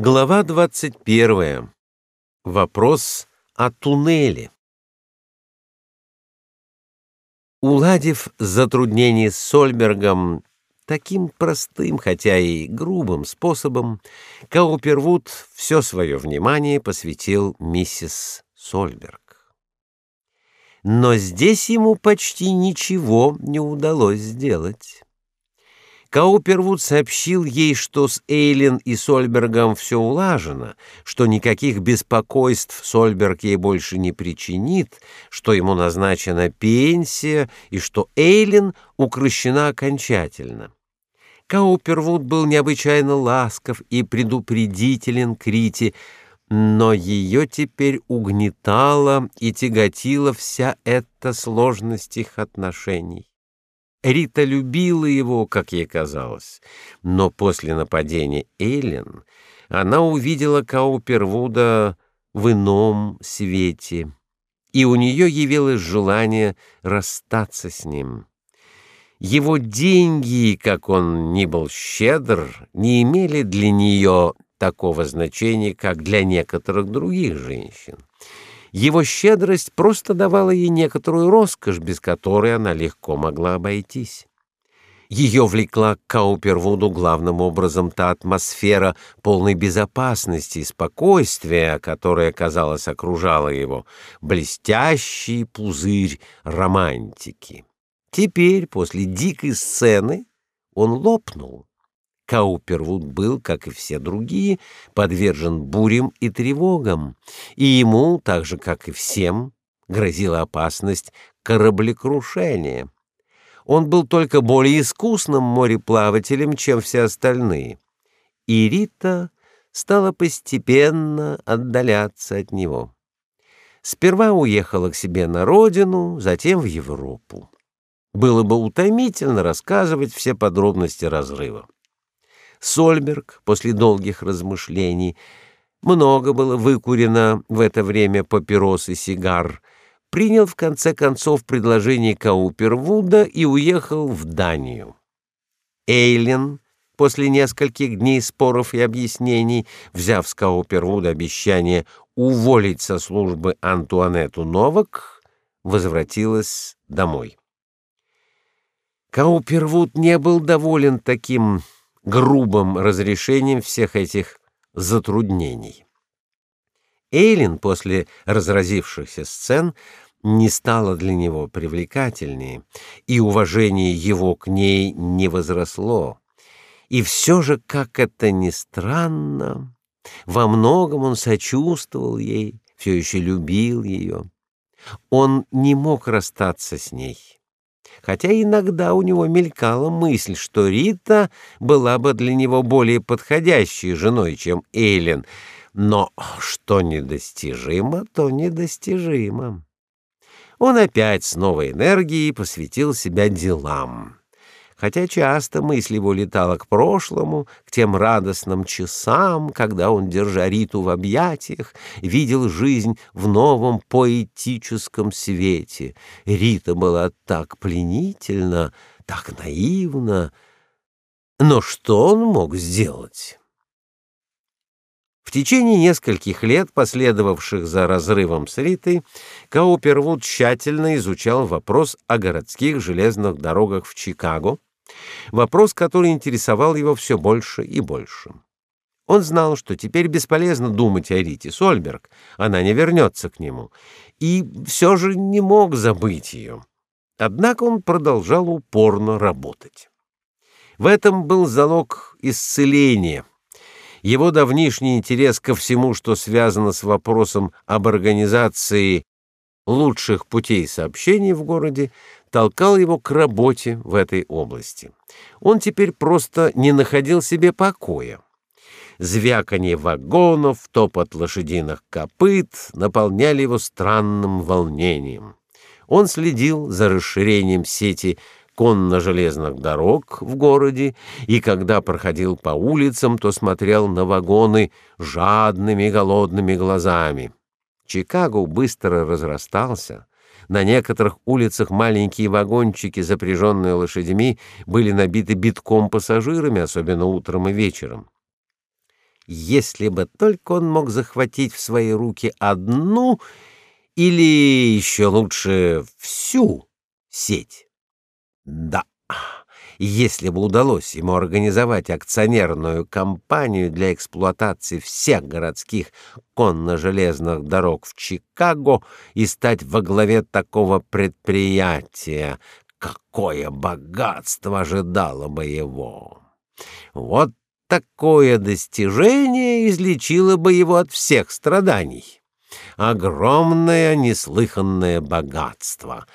Глава 21. Вопрос о туннеле. Уладив затруднение с Сольбергом таким простым, хотя и грубым способом, Каупервуд все свое внимание посвятил миссис Сольберг. Но здесь ему почти ничего не удалось сделать. Каупервуд сообщил ей, что с Эйлин и Сольбергом все улажено, что никаких беспокойств Сольберг ей больше не причинит, что ему назначена пенсия и что Эйлин укрощена окончательно. Каупервуд был необычайно ласков и предупредителен к Рите, но ее теперь угнетала и тяготила вся эта сложность их отношений. Рита любила его, как ей казалось, но после нападения Эйлен она увидела Каупервуда в ином свете, и у нее явилось желание расстаться с ним. Его деньги, как он ни был щедр, не имели для нее такого значения, как для некоторых других женщин. Его щедрость просто давала ей некоторую роскошь, без которой она легко могла обойтись. Ее влекла к Каупервуду главным образом та атмосфера полной безопасности и спокойствия, которая, казалось, окружала его, блестящий пузырь романтики. Теперь, после дикой сцены, он лопнул. Каупервуд был, как и все другие, подвержен бурям и тревогам, и ему, так же как и всем, грозила опасность кораблекрушения. Он был только более искусным мореплавателем, чем все остальные. И Рита стала постепенно отдаляться от него. Сперва уехала к себе на родину, затем в Европу. Было бы утомительно рассказывать все подробности разрыва. Сольберг после долгих размышлений много было выкурено в это время папирос и сигар, принял в конце концов предложение Каупервуда и уехал в Данию. Эйлен после нескольких дней споров и объяснений, взяв с Каупервуда обещание уволить со службы Антуанетту Новак, возвратилась домой. Каупервуд не был доволен таким грубым разрешением всех этих затруднений. Эйлин после разразившихся сцен не стала для него привлекательнее, и уважение его к ней не возросло. И все же, как это ни странно, во многом он сочувствовал ей, все еще любил ее. Он не мог расстаться с ней хотя иногда у него мелькала мысль, что Рита была бы для него более подходящей женой, чем Эйлен, но что недостижимо, то недостижимо. Он опять с новой энергией посвятил себя делам хотя часто мысль его летала к прошлому, к тем радостным часам, когда он, держа Риту в объятиях, видел жизнь в новом поэтическом свете. Рита была так пленительна, так наивна. Но что он мог сделать? В течение нескольких лет, последовавших за разрывом с Ритой, Каупервуд тщательно изучал вопрос о городских железных дорогах в Чикаго, Вопрос, который интересовал его все больше и больше. Он знал, что теперь бесполезно думать о Рите Сольберг, она не вернется к нему, и все же не мог забыть ее. Однако он продолжал упорно работать. В этом был залог исцеления. Его давнишний интерес ко всему, что связано с вопросом об организации лучших путей сообщения в городе, толкал его к работе в этой области. Он теперь просто не находил себе покоя. Звяканье вагонов, топот лошадиных копыт наполняли его странным волнением. Он следил за расширением сети конно-железных дорог в городе, и когда проходил по улицам, то смотрел на вагоны жадными голодными глазами. Чикаго быстро разрастался, на некоторых улицах маленькие вагончики, запряженные лошадьми, были набиты битком пассажирами, особенно утром и вечером. если бы только он мог захватить в свои руки одну или еще лучше всю сеть. Да, если бы удалось ему организовать акционерную компанию для эксплуатации всех городских конно-железных дорог в Чикаго и стать во главе такого предприятия, какое богатство ожидало бы его! Вот такое достижение излечило бы его от всех страданий. Огромное неслыханное богатство.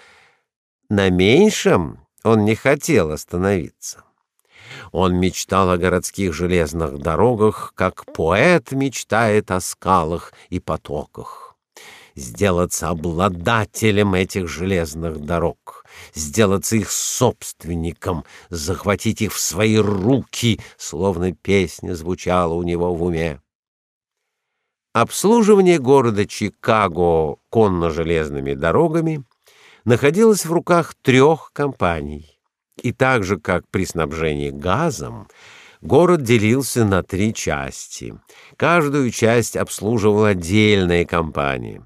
На меньшем он не хотел остановиться. Он мечтал о городских железных дорогах, как поэт мечтает о скалах и потоках сделаться обладателем этих железных дорог, сделаться их собственником, захватить их в свои руки, словно песня звучала у него в уме. Обслуживание города Чикаго конно-железными дорогами находилось в руках трех компаний. И так же, как при снабжении газом, город делился на три части. Каждую часть обслуживала отдельная компания.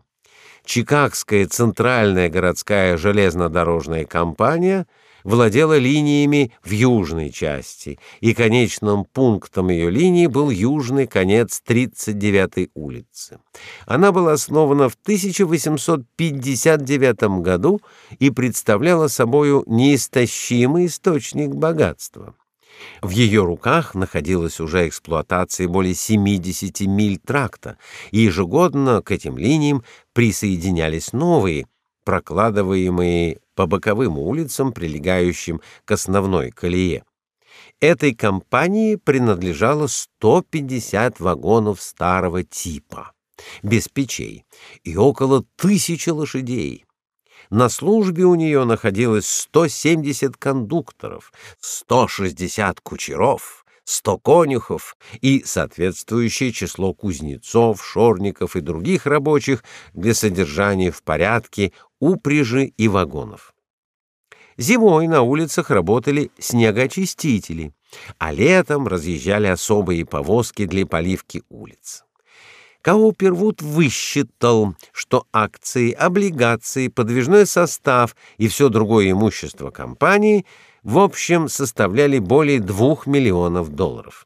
Чикагская центральная городская железнодорожная компания владела линиями в южной части, и конечным пунктом ее линии был южный конец 39-й улицы. Она была основана в 1859 году и представляла собою неистощимый источник богатства. В ее руках находилась уже эксплуатация более 70 миль тракта, и ежегодно к этим линиям присоединялись новые, прокладываемые по боковым улицам, прилегающим к основной колее. Этой компании принадлежало 150 вагонов старого типа, без печей, и около тысячи лошадей. На службе у нее находилось 170 кондукторов, 160 кучеров, 100 конюхов и соответствующее число кузнецов, шорников и других рабочих для содержания в порядке упряжи и вагонов. Зимой на улицах работали снегоочистители, а летом разъезжали особые повозки для поливки улиц. Каупервуд высчитал, что акции, облигации, подвижной состав и все другое имущество компании в общем составляли более двух миллионов долларов.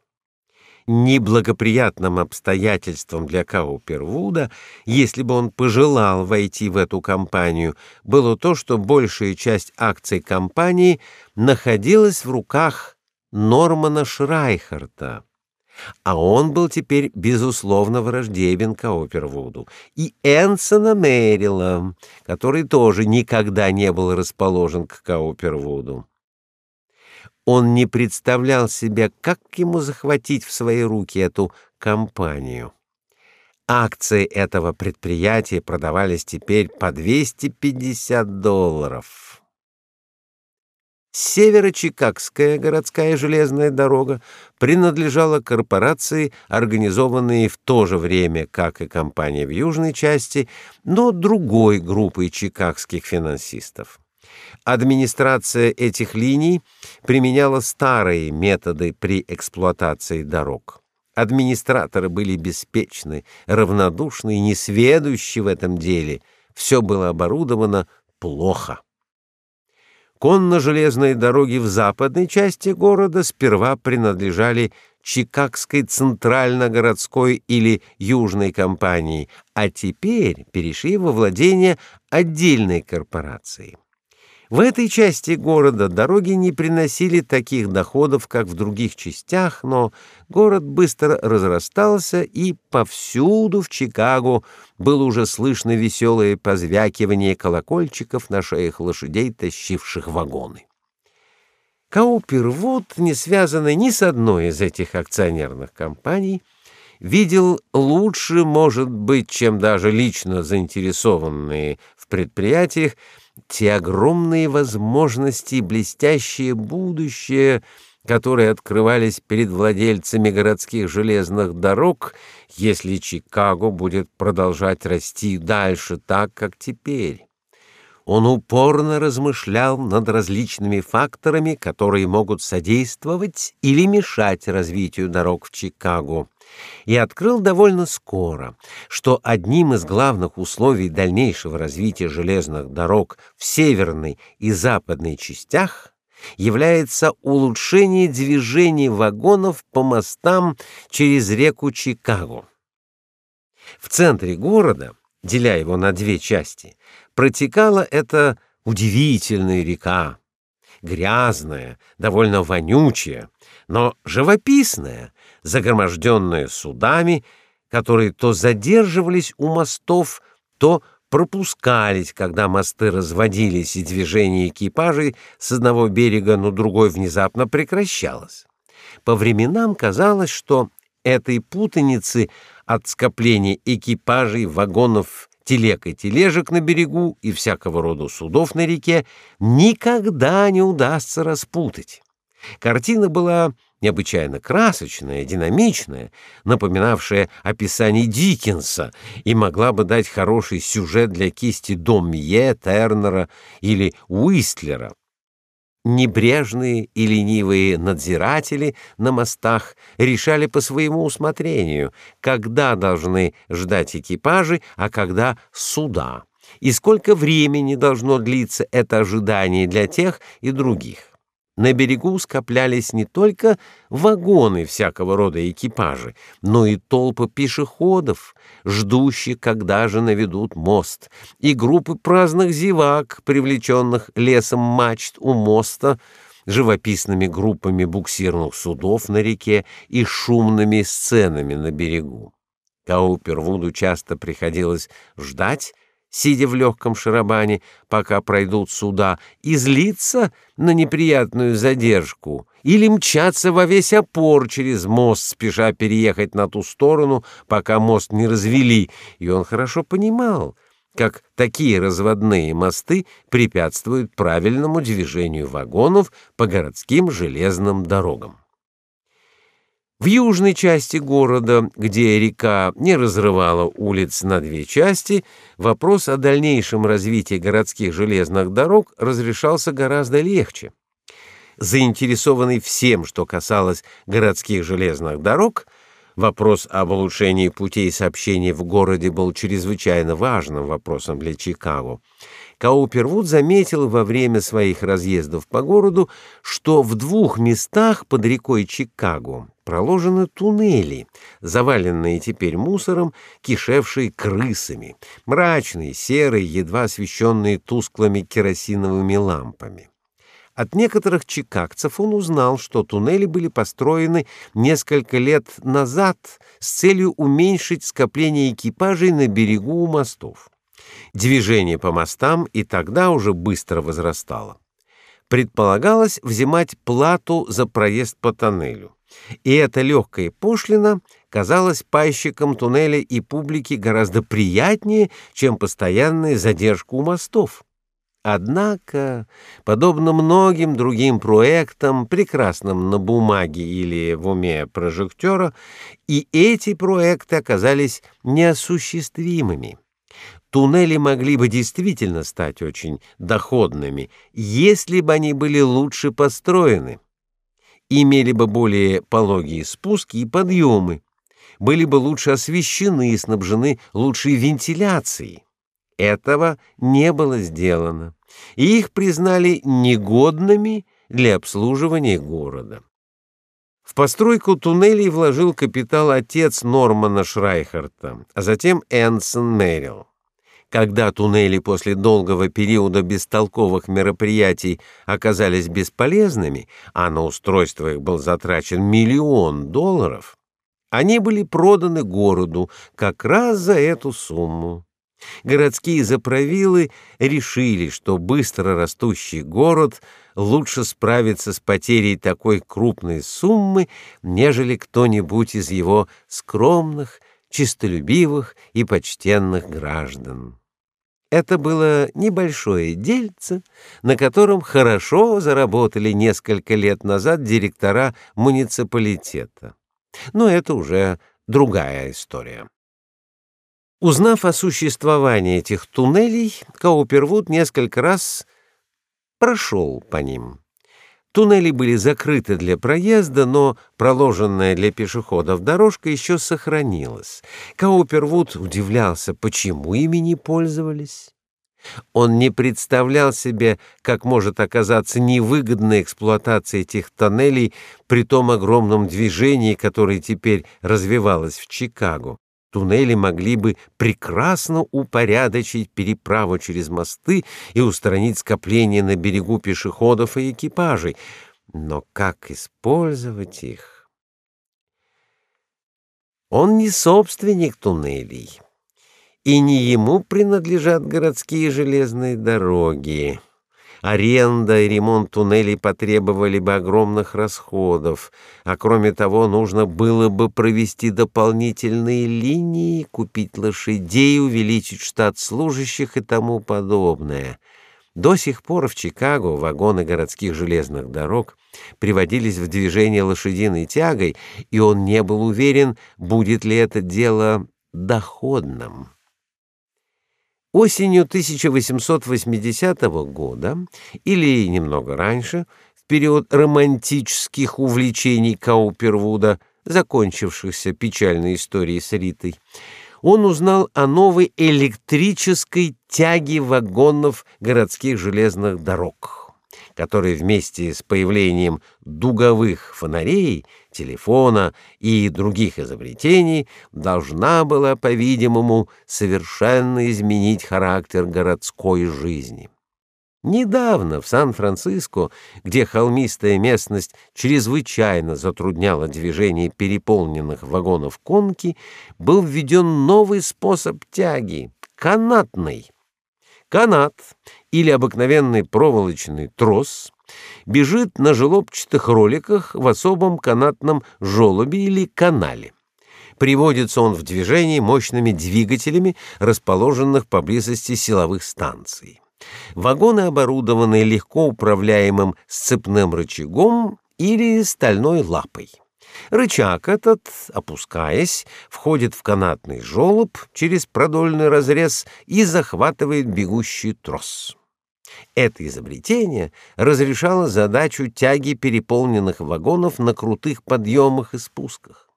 Неблагоприятным обстоятельством для Каупервуда, если бы он пожелал войти в эту компанию, было то, что большая часть акций компании находилась в руках Нормана Шрайхарта а он был теперь безусловно враждебен Каупервуду, и Энсона Мэрила, который тоже никогда не был расположен к Каупервуду. Он не представлял себе, как ему захватить в свои руки эту компанию. Акции этого предприятия продавались теперь по 250 долларов. Северо-Чикагская городская железная дорога принадлежала корпорации, организованной в то же время, как и компания в южной части, но другой группой чикагских финансистов. Администрация этих линий применяла старые методы при эксплуатации дорог. Администраторы были беспечны, равнодушны и несведущи в этом деле. Все было оборудовано плохо. Конно-железные дороги в западной части города сперва принадлежали Чикагской центрально-городской или южной компании, а теперь перешли во владение отдельной корпорации. В этой части города дороги не приносили таких доходов, как в других частях, но город быстро разрастался, и повсюду в Чикаго было уже слышно веселое позвякивание колокольчиков на шеях лошадей, тащивших вагоны. Каупервуд, не связанный ни с одной из этих акционерных компаний, видел лучше, может быть, чем даже лично заинтересованные в предприятиях, те огромные возможности и блестящее будущее, которые открывались перед владельцами городских железных дорог, если Чикаго будет продолжать расти дальше так, как теперь. Он упорно размышлял над различными факторами, которые могут содействовать или мешать развитию дорог в Чикаго, и открыл довольно скоро, что одним из главных условий дальнейшего развития железных дорог в северной и западной частях является улучшение движения вагонов по мостам через реку Чикаго. В центре города, деля его на две части, протекала эта удивительная река, грязная, довольно вонючая, но живописная, загроможденная судами, которые то задерживались у мостов, то пропускались, когда мосты разводились и движение экипажей с одного берега на другой внезапно прекращалось. По временам казалось, что этой путаницы от скопления экипажей, вагонов, телег и тележек на берегу и всякого рода судов на реке никогда не удастся распутать. Картина была необычайно красочная, динамичная, напоминавшая описание Диккенса и могла бы дать хороший сюжет для кисти Домье, Тернера или Уистлера. Небрежные и ленивые надзиратели на мостах решали по своему усмотрению, когда должны ждать экипажи, а когда суда, и сколько времени должно длиться это ожидание для тех и других. На берегу скоплялись не только вагоны всякого рода экипажи, но и толпы пешеходов, ждущих, когда же наведут мост, и группы праздных зевак, привлеченных лесом мачт у моста, живописными группами буксирных судов на реке и шумными сценами на берегу. Каупервуду часто приходилось ждать, сидя в легком шарабане, пока пройдут суда, и злиться на неприятную задержку или мчаться во весь опор через мост, спеша переехать на ту сторону, пока мост не развели, и он хорошо понимал, как такие разводные мосты препятствуют правильному движению вагонов по городским железным дорогам. В южной части города, где река не разрывала улиц на две части, вопрос о дальнейшем развитии городских железных дорог разрешался гораздо легче. Заинтересованный всем, что касалось городских железных дорог, вопрос об улучшении путей сообщения в городе был чрезвычайно важным вопросом для Чикаго. Каупервуд заметил во время своих разъездов по городу, что в двух местах под рекой Чикаго проложены туннели, заваленные теперь мусором, кишевшие крысами, мрачные, серые, едва освещенные тусклыми керосиновыми лампами. От некоторых чикагцев он узнал, что туннели были построены несколько лет назад с целью уменьшить скопление экипажей на берегу у мостов. Движение по мостам и тогда уже быстро возрастало. Предполагалось взимать плату за проезд по тоннелю. И эта легкая пошлина казалась пайщикам туннеля и публике гораздо приятнее, чем постоянная задержка у мостов. Однако, подобно многим другим проектам, прекрасным на бумаге или в уме прожектора, и эти проекты оказались неосуществимыми. Туннели могли бы действительно стать очень доходными, если бы они были лучше построены, имели бы более пологие спуски и подъемы, были бы лучше освещены и снабжены лучшей вентиляцией. Этого не было сделано, и их признали негодными для обслуживания города. В постройку туннелей вложил капитал отец Нормана Шрайхерта, а затем Энсон Мэрил. Когда туннели после долгого периода бестолковых мероприятий оказались бесполезными, а на устройство их был затрачен миллион долларов, они были проданы городу как раз за эту сумму. Городские заправилы решили, что быстро растущий город лучше справится с потерей такой крупной суммы, нежели кто-нибудь из его скромных, честолюбивых и почтенных граждан. Это было небольшое дельце, на котором хорошо заработали несколько лет назад директора муниципалитета. Но это уже другая история. Узнав о существовании этих туннелей, Каупервуд несколько раз прошел по ним. Туннели были закрыты для проезда, но проложенная для пешеходов дорожка еще сохранилась. Каупервуд удивлялся, почему ими не пользовались. Он не представлял себе, как может оказаться невыгодная эксплуатация этих тоннелей при том огромном движении, которое теперь развивалось в Чикаго туннели могли бы прекрасно упорядочить переправу через мосты и устранить скопление на берегу пешеходов и экипажей. Но как использовать их? Он не собственник туннелей, и не ему принадлежат городские железные дороги. Аренда и ремонт туннелей потребовали бы огромных расходов, а кроме того, нужно было бы провести дополнительные линии, купить лошадей, увеличить штат служащих и тому подобное. До сих пор в Чикаго вагоны городских железных дорог приводились в движение лошадиной тягой, и он не был уверен, будет ли это дело доходным. Осенью 1880 года или немного раньше, в период романтических увлечений Каупервуда, закончившихся печальной историей с Ритой, он узнал о новой электрической тяге вагонов городских железных дорог которая вместе с появлением дуговых фонарей, телефона и других изобретений должна была, по-видимому, совершенно изменить характер городской жизни. Недавно в Сан-Франциско, где холмистая местность чрезвычайно затрудняла движение переполненных вагонов конки, был введен новый способ тяги канатный. Канат или обыкновенный проволочный трос бежит на желобчатых роликах в особом канатном желобе или канале. Приводится он в движение мощными двигателями, расположенных поблизости силовых станций. Вагоны оборудованы легко управляемым сцепным рычагом или стальной лапой. Рычаг этот, опускаясь, входит в канатный желоб через продольный разрез и захватывает бегущий трос. Это изобретение разрешало задачу тяги переполненных вагонов на крутых подъемах и спусках.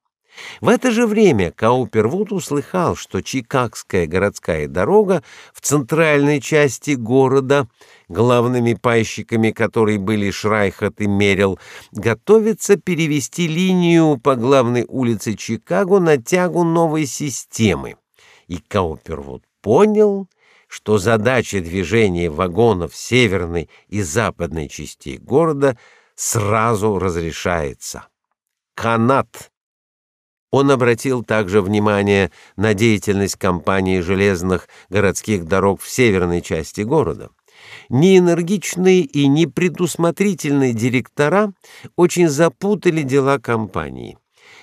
В это же время Каупервуд услыхал, что Чикагская городская дорога в центральной части города, главными пайщиками которой были Шрайхат и Мерил, готовится перевести линию по главной улице Чикаго на тягу новой системы. И Каупервуд понял, что задача движения вагонов северной и западной частей города сразу разрешается. Канат он обратил также внимание на деятельность компании железных городских дорог в северной части города. Неэнергичные и непредусмотрительные директора очень запутали дела компании.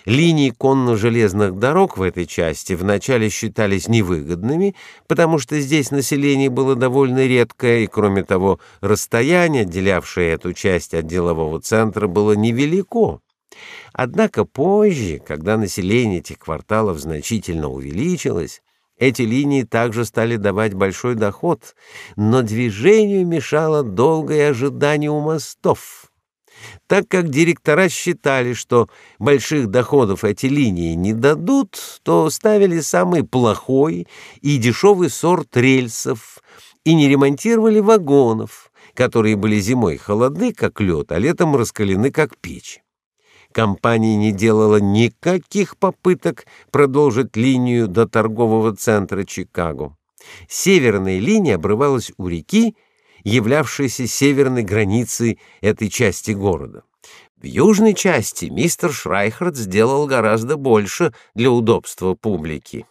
Линии конно-железных дорог в этой части вначале считались невыгодными, потому что здесь население было довольно редкое, и, кроме того, расстояние, отделявшее эту часть от делового центра, было невелико. Однако позже, когда население этих кварталов значительно увеличилось, эти линии также стали давать большой доход, но движению мешало долгое ожидание у мостов. Так как директора считали, что больших доходов эти линии не дадут, то ставили самый плохой и дешевый сорт рельсов и не ремонтировали вагонов, которые были зимой холодны, как лед, а летом раскалены, как печь компания не делала никаких попыток продолжить линию до торгового центра Чикаго. Северная линия обрывалась у реки, являвшейся северной границей этой части города. В южной части мистер Шрайхард сделал гораздо больше для удобства публики.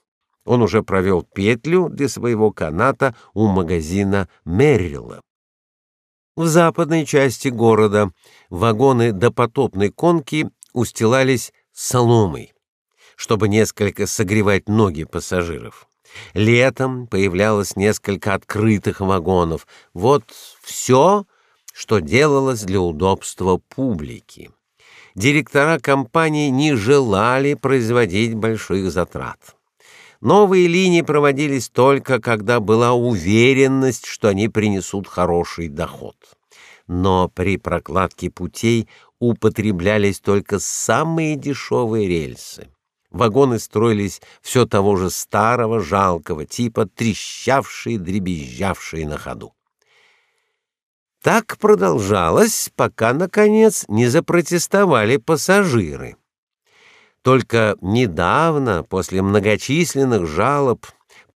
Он уже провел петлю для своего каната у магазина Меррилла. В западной части города вагоны допотопной конки устилались соломой, чтобы несколько согревать ноги пассажиров. Летом появлялось несколько открытых вагонов. Вот все, что делалось для удобства публики. Директора компании не желали производить больших затрат. Новые линии проводились только когда была уверенность, что они принесут хороший доход. Но при прокладке путей употреблялись только самые дешевые рельсы. Вагоны строились все того же старого жалкого типа, трещавшие, дребезжавшие на ходу. Так продолжалось, пока наконец не запротестовали пассажиры. Только недавно, после многочисленных жалоб,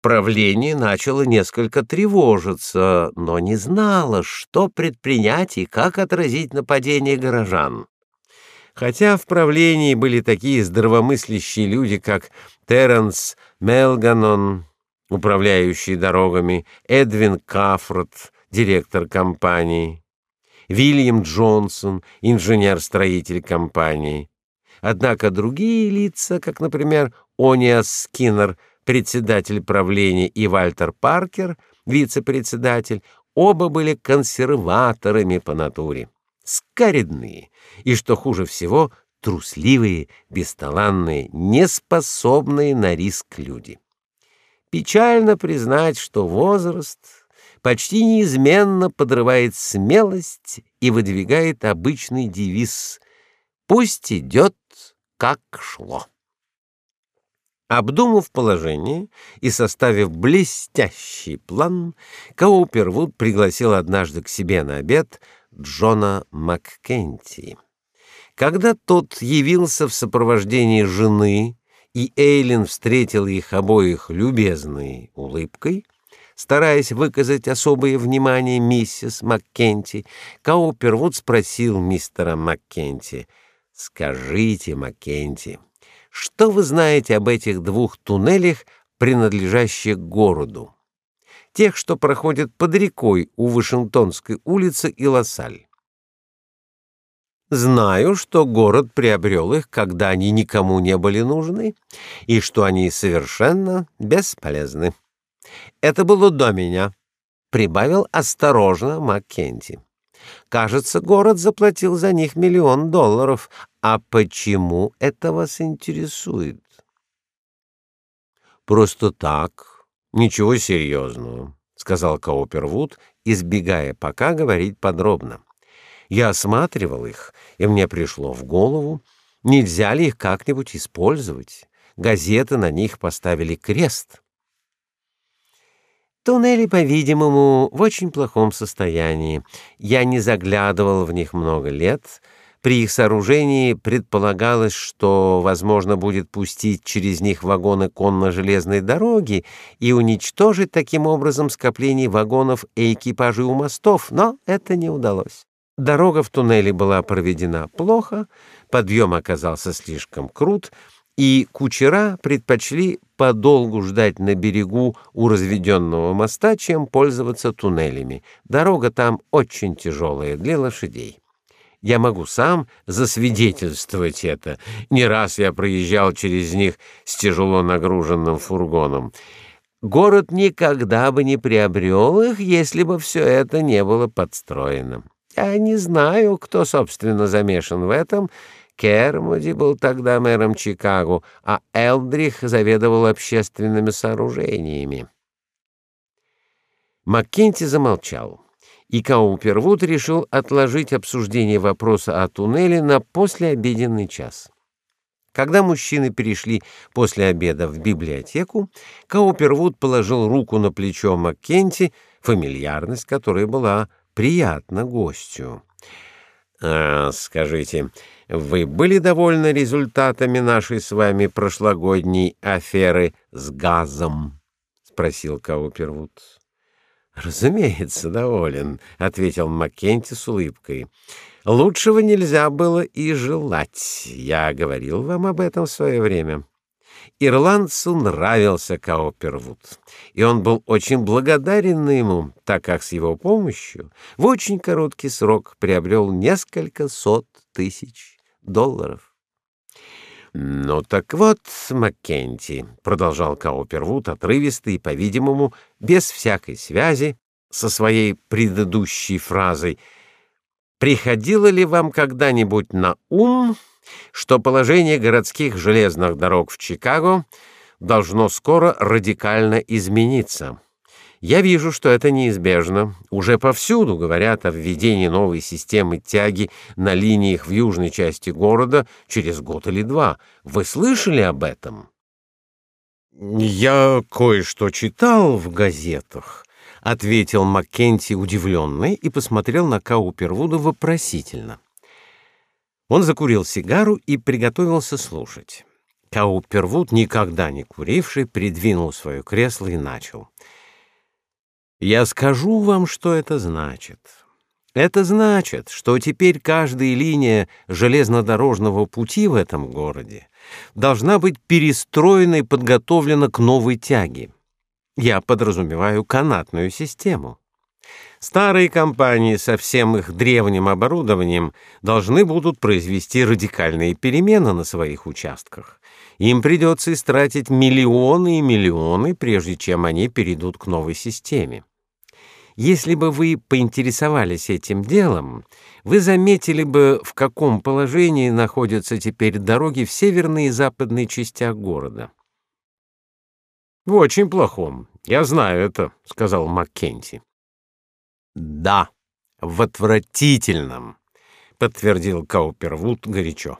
правление начало несколько тревожиться, но не знало, что предпринять и как отразить нападение горожан. Хотя в правлении были такие здравомыслящие люди, как Теренс Мелганон, управляющий дорогами, Эдвин Кафрот, директор компании, Вильям Джонсон, инженер-строитель компании. Однако другие лица, как, например, Ониас Скиннер, председатель правления, и Вальтер Паркер, вице-председатель, оба были консерваторами по натуре, скаредные и, что хуже всего, трусливые, бесталанные, неспособные на риск люди. Печально признать, что возраст почти неизменно подрывает смелость и выдвигает обычный девиз «Пусть идет, как шло». Обдумав положение и составив блестящий план, Каупервуд пригласил однажды к себе на обед Джона Маккенти. Когда тот явился в сопровождении жены, и Эйлин встретил их обоих любезной улыбкой, Стараясь выказать особое внимание миссис Маккенти, Каупервуд спросил мистера Маккенти: "Скажите, Маккенти, что вы знаете об этих двух туннелях, принадлежащих городу? Тех, что проходят под рекой у Вашингтонской улицы и Лассаль?" Знаю, что город приобрел их, когда они никому не были нужны, и что они совершенно бесполезны. Это было до меня, прибавил осторожно Маккенти. Кажется, город заплатил за них миллион долларов. А почему это вас интересует? Просто так, ничего серьезного, сказал Каупервуд, избегая пока говорить подробно. Я осматривал их, и мне пришло в голову, нельзя ли их как-нибудь использовать. Газеты на них поставили крест. Туннели, по-видимому, в очень плохом состоянии. Я не заглядывал в них много лет. При их сооружении предполагалось, что возможно будет пустить через них вагоны конно-железной дороги и уничтожить таким образом скопление вагонов и экипажей у мостов, но это не удалось. Дорога в туннеле была проведена плохо, подъем оказался слишком крут, и кучера предпочли подолгу ждать на берегу у разведенного моста, чем пользоваться туннелями. Дорога там очень тяжелая для лошадей. Я могу сам засвидетельствовать это. Не раз я проезжал через них с тяжело нагруженным фургоном. Город никогда бы не приобрел их, если бы все это не было подстроено. Я не знаю, кто собственно замешан в этом, Кермоди был тогда мэром Чикаго, а Элдрих заведовал общественными сооружениями. Маккенти замолчал, и Каупервуд решил отложить обсуждение вопроса о туннеле на послеобеденный час. Когда мужчины перешли после обеда в библиотеку, Каупервуд положил руку на плечо Маккенти, фамильярность которой была приятна гостю. «А, скажите, вы были довольны результатами нашей с вами прошлогодней аферы с газом? спросил Каупервуд. Разумеется, доволен, ответил Маккенти с улыбкой. Лучшего нельзя было и желать. Я говорил вам об этом в свое время. Ирландцу нравился Каупервуд, и он был очень благодарен ему, так как с его помощью в очень короткий срок приобрел несколько сот тысяч долларов. «Ну так вот, Маккенти», — продолжал Каупервуд отрывисто и, по-видимому, без всякой связи со своей предыдущей фразой, «приходило ли вам когда-нибудь на ум, что положение городских железных дорог в Чикаго должно скоро радикально измениться. Я вижу, что это неизбежно. Уже повсюду говорят о введении новой системы тяги на линиях в южной части города через год или два. Вы слышали об этом? Я кое-что читал в газетах, ответил Маккенти удивленный и посмотрел на Каупервуда вопросительно. Он закурил сигару и приготовился слушать. Каупервуд, никогда не куривший, придвинул свое кресло и начал: я скажу вам, что это значит. Это значит, что теперь каждая линия железнодорожного пути в этом городе должна быть перестроена и подготовлена к новой тяге. Я подразумеваю канатную систему. Старые компании со всем их древним оборудованием должны будут произвести радикальные перемены на своих участках. Им придется истратить миллионы и миллионы, прежде чем они перейдут к новой системе. Если бы вы поинтересовались этим делом, вы заметили бы, в каком положении находятся теперь дороги в северной и западной частях города. В очень плохом. Я знаю это, сказал Маккенти. Да, в отвратительном, подтвердил Каупервуд горячо.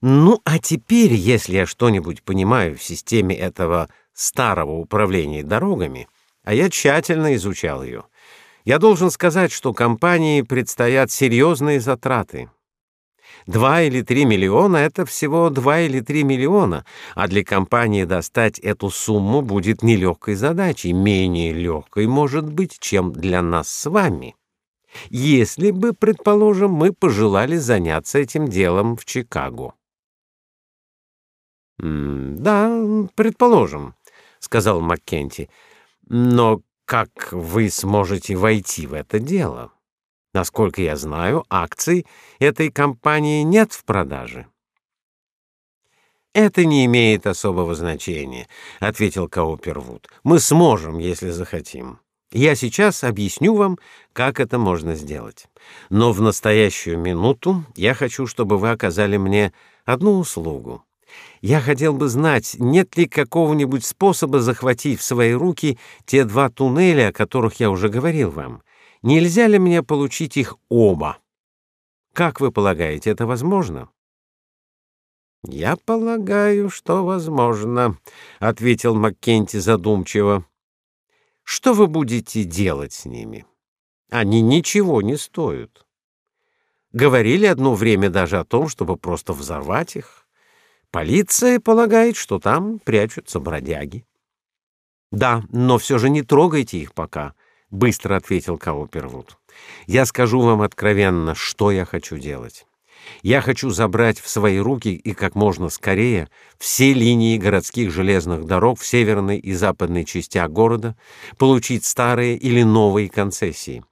Ну, а теперь, если я что-нибудь понимаю в системе этого старого управления дорогами, а я тщательно изучал ее. Я должен сказать, что компании предстоят серьезные затраты. Два или три миллиона — это всего два или три миллиона, а для компании достать эту сумму будет нелегкой задачей, менее легкой, может быть, чем для нас с вами. Если бы, предположим, мы пожелали заняться этим делом в Чикаго. «Да, предположим», — сказал Маккенти. Но как вы сможете войти в это дело? Насколько я знаю, акций этой компании нет в продаже. Это не имеет особого значения, ответил Каупервуд. Мы сможем, если захотим. Я сейчас объясню вам, как это можно сделать. Но в настоящую минуту я хочу, чтобы вы оказали мне одну услугу. Я хотел бы знать, нет ли какого-нибудь способа захватить в свои руки те два туннеля, о которых я уже говорил вам. Нельзя ли мне получить их оба? Как вы полагаете, это возможно? Я полагаю, что возможно, ответил Маккенти задумчиво. Что вы будете делать с ними? Они ничего не стоят. Говорили одно время даже о том, чтобы просто взорвать их. Полиция полагает, что там прячутся бродяги. Да, но все же не трогайте их пока, быстро ответил Каупервуд. Я скажу вам откровенно, что я хочу делать. Я хочу забрать в свои руки и как можно скорее все линии городских железных дорог в северной и западной частях города, получить старые или новые концессии.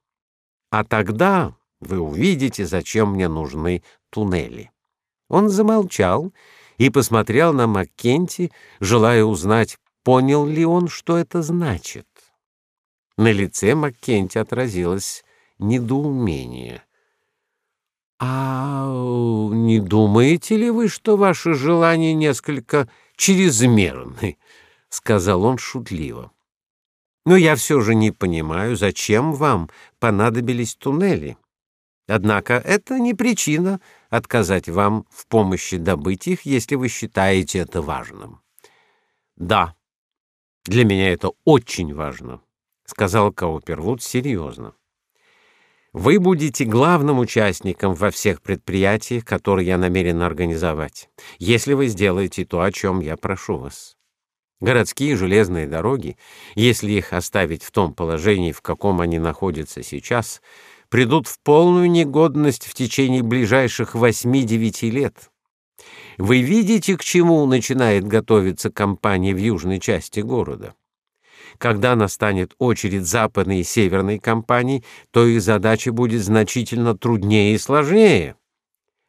А тогда вы увидите, зачем мне нужны туннели. Он замолчал и посмотрел на Маккенти, желая узнать, понял ли он, что это значит. На лице Маккенти отразилось недоумение. А не думаете ли вы, что ваши желания несколько чрезмерны, сказал он шутливо. Но я все же не понимаю, зачем вам понадобились туннели. Однако это не причина отказать вам в помощи добыть их, если вы считаете это важным. Да, для меня это очень важно, сказал Каупервуд серьезно. Вы будете главным участником во всех предприятиях, которые я намерен организовать, если вы сделаете то, о чем я прошу вас. Городские железные дороги, если их оставить в том положении, в каком они находятся сейчас, придут в полную негодность в течение ближайших 8-9 лет. Вы видите, к чему начинает готовиться кампания в южной части города. Когда настанет очередь западной и северной кампаний, то их задача будет значительно труднее и сложнее.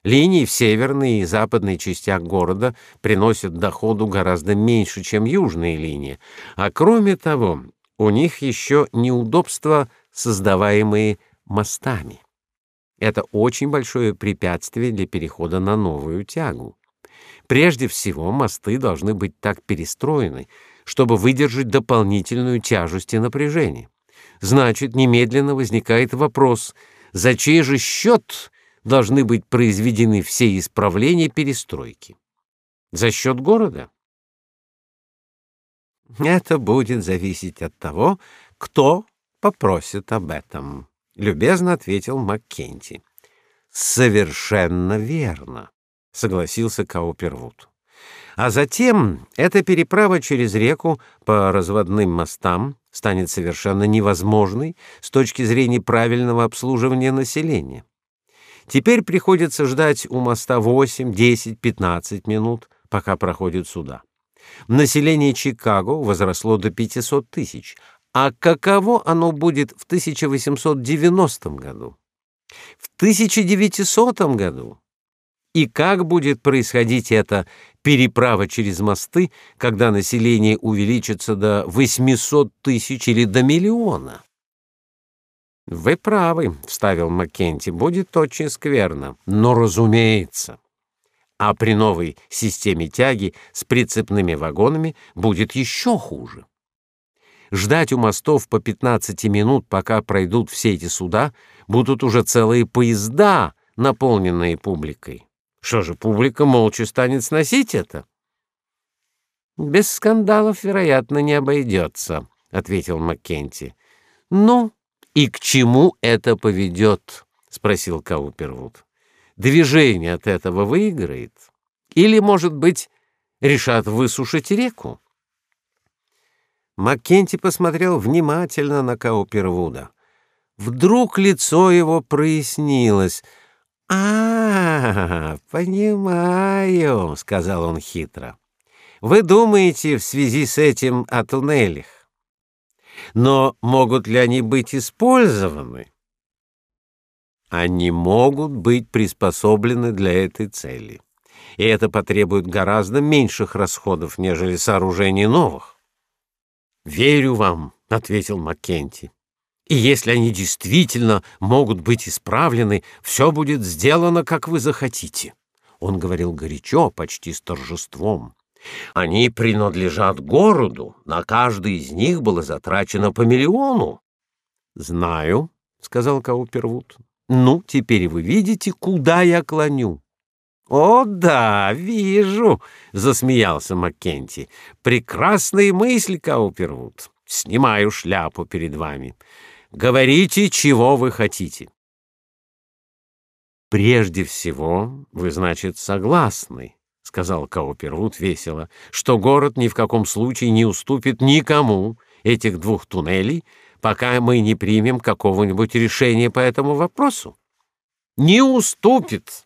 Линии в северной и западной частях города приносят доходу гораздо меньше, чем южные линии, а кроме того, у них еще неудобства, создаваемые мостами. Это очень большое препятствие для перехода на новую тягу. Прежде всего, мосты должны быть так перестроены, чтобы выдержать дополнительную тяжесть и напряжение. Значит, немедленно возникает вопрос, за чей же счет должны быть произведены все исправления перестройки? За счет города? Это будет зависеть от того, кто попросит об этом, любезно ответил Маккенти. Совершенно верно, согласился Каупервуд. А затем эта переправа через реку по разводным мостам станет совершенно невозможной с точки зрения правильного обслуживания населения. Теперь приходится ждать у моста 8, 10, 15 минут, пока проходит суда. Население Чикаго возросло до 500 тысяч, а каково оно будет в 1890 году? В 1900 году? И как будет происходить эта переправа через мосты, когда население увеличится до 800 тысяч или до миллиона? Вы правы, вставил Маккенти. Будет очень скверно, но разумеется. А при новой системе тяги с прицепными вагонами будет еще хуже. Ждать у мостов по 15 минут, пока пройдут все эти суда, будут уже целые поезда, наполненные публикой. Что же, публика молча станет сносить это? Без скандалов, вероятно, не обойдется, ответил Маккенти. Ну, и к чему это поведет? спросил Каупервуд. Движение от этого выиграет или, может быть, решат высушить реку? Маккенти посмотрел внимательно на Каупервуда. Вдруг лицо его прояснилось. «А, понимаю», — сказал он хитро. «Вы думаете в связи с этим о туннелях. Но могут ли они быть использованы?» Они могут быть приспособлены для этой цели. И это потребует гораздо меньших расходов, нежели сооружение новых. «Верю вам», — ответил Маккенти. И если они действительно могут быть исправлены, все будет сделано, как вы захотите. Он говорил горячо, почти с торжеством. Они принадлежат городу, на каждый из них было затрачено по миллиону. Знаю, сказал Каупервуд. Ну, теперь вы видите, куда я клоню. О, да, вижу, засмеялся Маккенти. Прекрасная мысль, Каупервуд. Снимаю шляпу перед вами. Говорите, чего вы хотите. Прежде всего, вы, значит, согласны, сказал Каупервуд весело, что город ни в каком случае не уступит никому этих двух туннелей, пока мы не примем какого-нибудь решения по этому вопросу. Не уступит.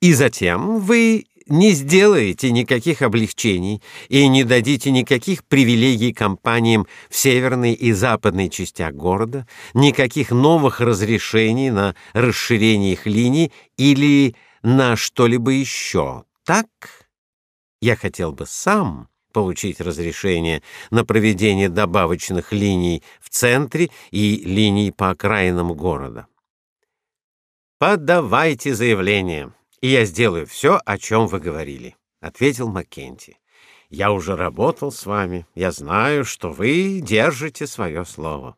И затем вы не сделаете никаких облегчений и не дадите никаких привилегий компаниям в северной и западной частях города, никаких новых разрешений на расширение их линий или на что-либо еще. Так я хотел бы сам получить разрешение на проведение добавочных линий в центре и линий по окраинам города. Подавайте заявление и я сделаю все, о чем вы говорили, ответил Маккенти. Я уже работал с вами, я знаю, что вы держите свое слово.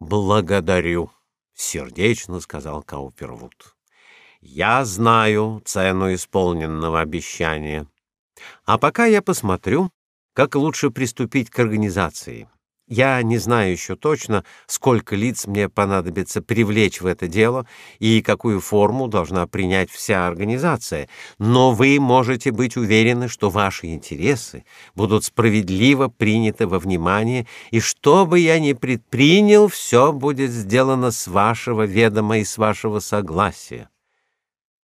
Благодарю, сердечно сказал Каупервуд. Я знаю цену исполненного обещания. А пока я посмотрю, как лучше приступить к организации. Я не знаю еще точно, сколько лиц мне понадобится привлечь в это дело и какую форму должна принять вся организация, но вы можете быть уверены, что ваши интересы будут справедливо приняты во внимание, и что бы я ни предпринял, все будет сделано с вашего ведома и с вашего согласия.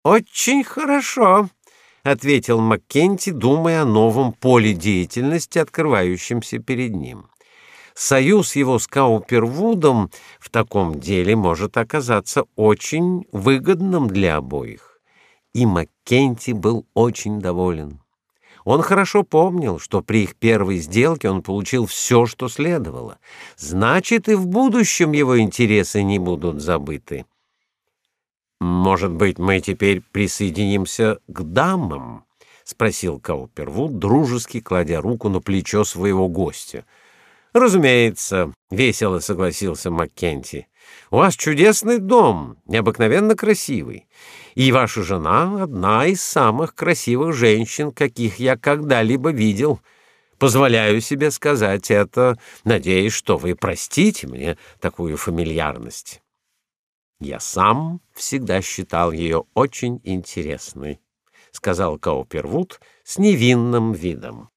Очень хорошо, ответил Маккенти, думая о новом поле деятельности, открывающемся перед ним союз его с Каупервудом в таком деле может оказаться очень выгодным для обоих. И Маккенти был очень доволен. Он хорошо помнил, что при их первой сделке он получил все, что следовало. Значит, и в будущем его интересы не будут забыты. Может быть, мы теперь присоединимся к дамам, спросил Каупервуд, дружески кладя руку на плечо своего гостя. Разумеется, весело согласился Маккенти. У вас чудесный дом, необыкновенно красивый, и ваша жена одна из самых красивых женщин, каких я когда-либо видел. Позволяю себе сказать это, надеясь, что вы простите мне такую фамильярность. Я сам всегда считал ее очень интересной, сказал Каупервуд с невинным видом.